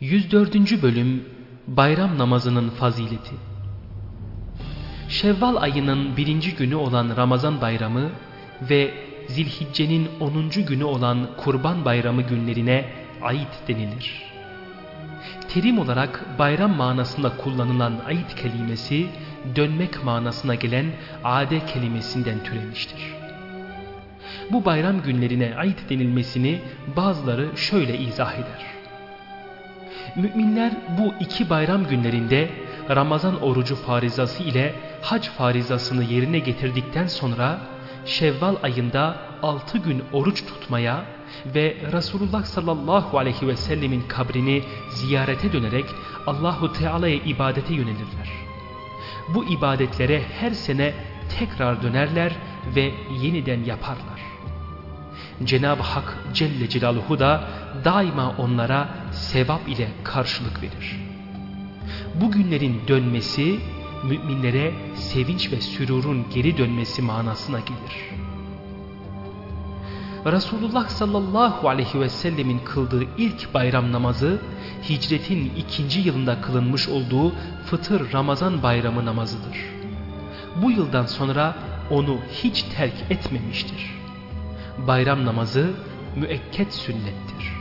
104. Bölüm Bayram Namazının Fazileti Şevval ayının birinci günü olan Ramazan bayramı ve Zilhicce'nin 10. günü olan Kurban bayramı günlerine ait denilir. Terim olarak bayram manasında kullanılan ait kelimesi dönmek manasına gelen ade kelimesinden türemiştir. Bu bayram günlerine ait denilmesini bazıları şöyle izah eder. Müminler bu iki bayram günlerinde Ramazan orucu farizası ile hac farizasını yerine getirdikten sonra Şevval ayında 6 gün oruç tutmaya ve Resulullah sallallahu aleyhi ve sellemin kabrini ziyarete dönerek Allahu Teala'ya ibadete yönelirler. Bu ibadetlere her sene tekrar dönerler ve yeniden yaparlar. Cenab-ı Hak Celle Celaluhu da daima onlara sevap ile karşılık verir. Bu günlerin dönmesi müminlere sevinç ve sürurun geri dönmesi manasına gelir. Resulullah sallallahu aleyhi ve sellemin kıldığı ilk bayram namazı hicretin ikinci yılında kılınmış olduğu Fıtır Ramazan bayramı namazıdır. Bu yıldan sonra onu hiç terk etmemiştir. Bayram namazı müekket sünnettir.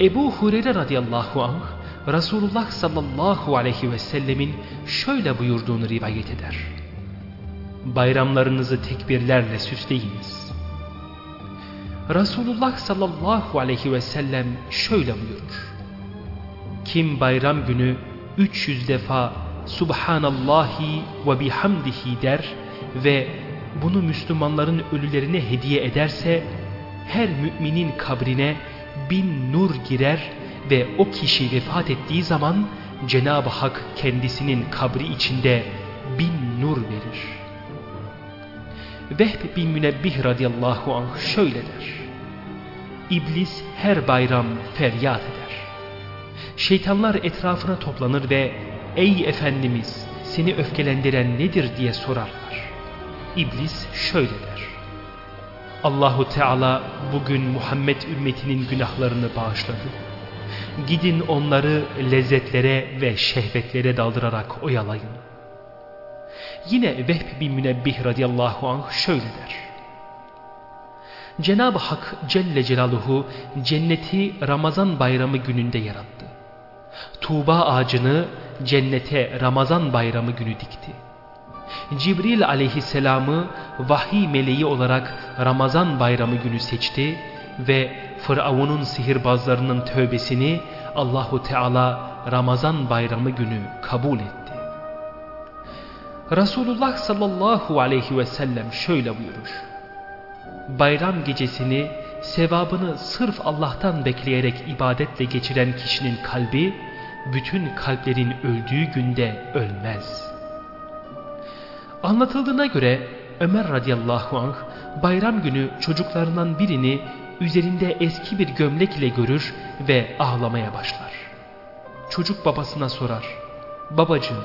Ebu Hureyre radıyallahu anh Resulullah sallallahu aleyhi ve sellemin şöyle buyurduğunu rivayet eder. Bayramlarınızı tekbirlerle süsleyiniz. Resulullah sallallahu aleyhi ve sellem şöyle buyurur. Kim bayram günü 300 defa Subhanallahi ve bihamdihi der ve bunu Müslümanların ölülerine hediye ederse her müminin kabrine bin nur girer ve o kişi vefat ettiği zaman Cenab-ı Hak kendisinin kabri içinde bin nur verir. Vehb bin Münebbih radıyallahu anh şöyle der. İblis her bayram feryat eder. Şeytanlar etrafına toplanır ve ey Efendimiz seni öfkelendiren nedir diye sorarlar. İblis şöyle der. Allahu Teala bugün Muhammed ümmetinin günahlarını bağışladı. Gidin onları lezzetlere ve şehvetlere daldırarak oyalayın. Yine Vehb bin Münebbih radıyallahu anh şöyle der. Cenab-ı Hak Celle Celaluhu cenneti Ramazan bayramı gününde yarattı. Tuğba ağacını cennete Ramazan bayramı günü dikti. Cibril aleyhisselamı vahiy meleği olarak Ramazan bayramı günü seçti ve Firavun'un sihirbazlarının tövbesini Allahu Teala Ramazan bayramı günü kabul etti. Resulullah sallallahu aleyhi ve sellem şöyle buyurur. Bayram gecesini sevabını sırf Allah'tan bekleyerek ibadetle geçiren kişinin kalbi bütün kalplerin öldüğü günde ölmez. Anlatıldığına göre Ömer radıyallahu anh bayram günü çocuklarından birini üzerinde eski bir gömlek ile görür ve ağlamaya başlar. Çocuk babasına sorar. Babacığım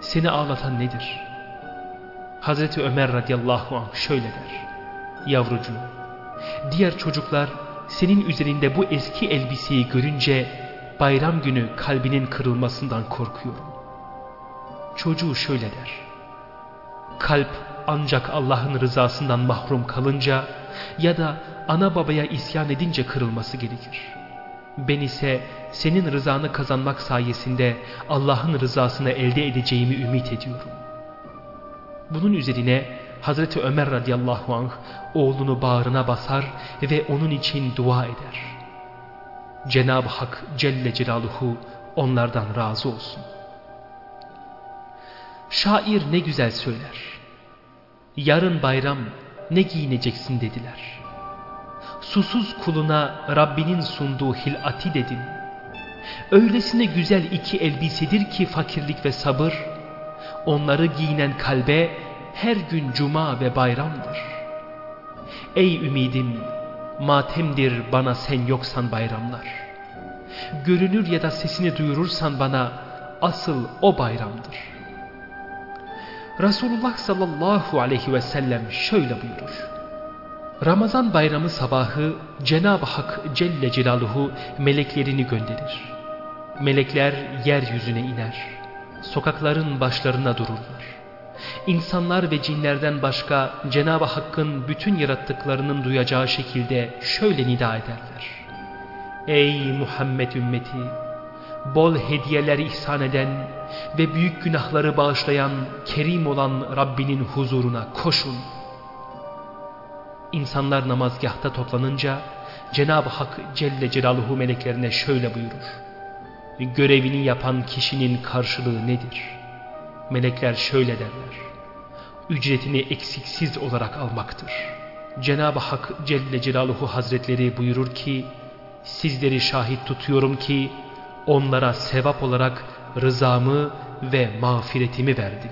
seni ağlatan nedir? Hazreti Ömer radıyallahu anh şöyle der. Yavrucuğum diğer çocuklar senin üzerinde bu eski elbiseyi görünce bayram günü kalbinin kırılmasından korkuyorum. Çocuğu şöyle der. Kalp ancak Allah'ın rızasından mahrum kalınca ya da ana babaya isyan edince kırılması gerekir. Ben ise senin rızanı kazanmak sayesinde Allah'ın rızasını elde edeceğimi ümit ediyorum. Bunun üzerine Hazreti Ömer radıyallahu anh oğlunu bağrına basar ve onun için dua eder. Cenab-ı Hak Celle Celaluhu onlardan razı olsun. Şair ne güzel söyler. Yarın bayram ne giyineceksin dediler. Susuz kuluna Rabbinin sunduğu hilati dedim. Öylesine güzel iki elbisedir ki fakirlik ve sabır, onları giyinen kalbe her gün cuma ve bayramdır. Ey ümidim, matemdir bana sen yoksan bayramlar. Görünür ya da sesini duyurursan bana asıl o bayramdır. Resulullah sallallahu aleyhi ve sellem şöyle buyurur. Ramazan bayramı sabahı Cenab-ı Hak Celle Celaluhu meleklerini gönderir. Melekler yeryüzüne iner. Sokakların başlarına dururlar. İnsanlar ve cinlerden başka Cenab-ı Hakk'ın bütün yarattıklarının duyacağı şekilde şöyle nida ederler. Ey Muhammed ümmeti! Bol hediyeler ihsan eden ve büyük günahları bağışlayan kerim olan Rabbinin huzuruna koşun. İnsanlar namazgahta toplanınca Cenab-ı Hak Celle Celaluhu meleklerine şöyle buyurur. Görevini yapan kişinin karşılığı nedir? Melekler şöyle derler. Ücretini eksiksiz olarak almaktır. Cenab-ı Hak Celle Celaluhu Hazretleri buyurur ki, Sizleri şahit tutuyorum ki, onlara sevap olarak rızamı ve mağfiretimi verdim.